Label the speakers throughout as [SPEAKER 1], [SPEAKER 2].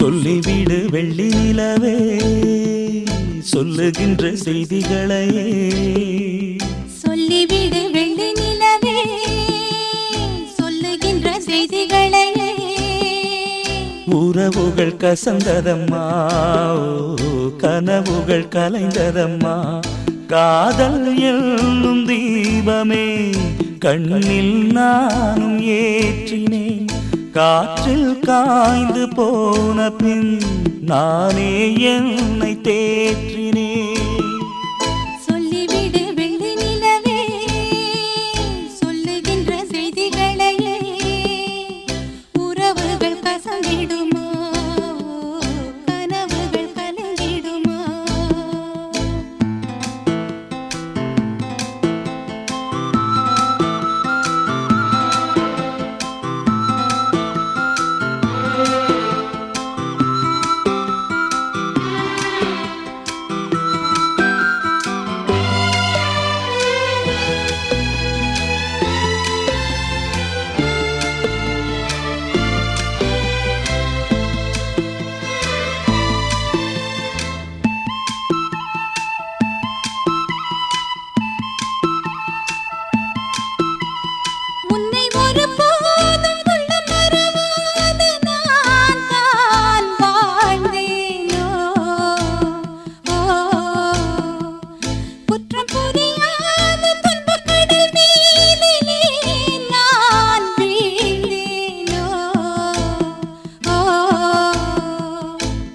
[SPEAKER 1] சொல்லிவிடு வெள்ளி நிலவே சொல்லுகின்ற செய்திகளையே.
[SPEAKER 2] சொல்லிவிடு வெள்ளி நிலவே சொல்லுகின்ற செய்திகளையே.
[SPEAKER 1] உறவுகள் கசந்ததம்மா கனவுகள் கலைந்ததம்மா. காதல் என்னும் தீபமே கண்ணில் நானும் ஏற்றினேன். காற்றில் காய்ந்து போன பின் நானே என்னை
[SPEAKER 2] தேற்றி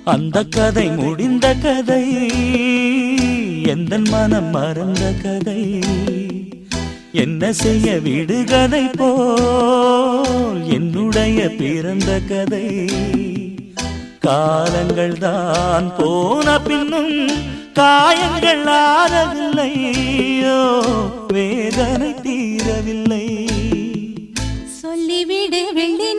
[SPEAKER 1] அந்த கதை முடிந்த கதை எந்த மனம் மறந்த கதை. என்ன செய்ய விடுகதை போல் என்னுடைய பிறந்த கதை. காலங்கள் தான் போன பின்னும் காயங்கள் ஆறவில்லையோ வேதனை தீரவில்லை.
[SPEAKER 2] சொல்லிவிடு வெள்ளி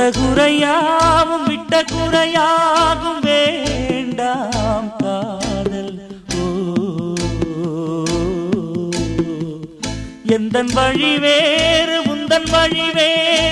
[SPEAKER 1] விட்ட குறையாவும் விட்ட குறையாகும் வேண்டாம் காதல். ஓ. எந்தன் வழி வேறு உந்தன் வழி வேறு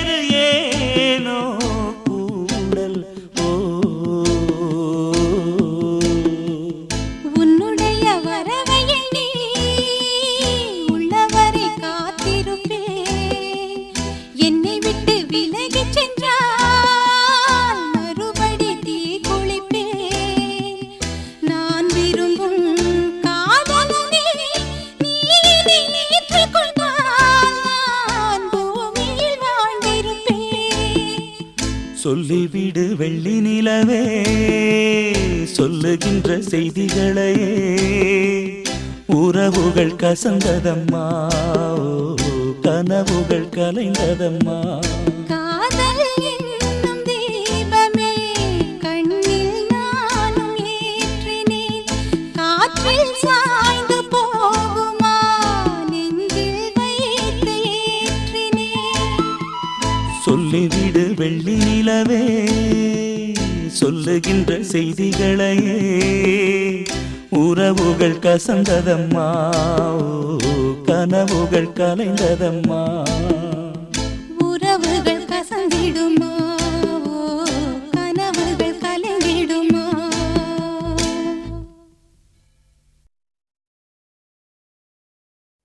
[SPEAKER 1] சொல்லிவிடு வெள்ளி நிலவே சொல்லுகின்ற செய்திகளையே. உறவுகள் கசந்ததம்மா கனவுகள் கலைந்ததம்மா.
[SPEAKER 2] காதல்
[SPEAKER 1] சொல்லிவிடு வெள்ளி நிலவே சொல்லுகின்ற செய்திகளையே. உறவுகள் கசந்ததம்மா கனவுகள் கலைந்ததம்மா. உறவுகள் கசந்திடுமா?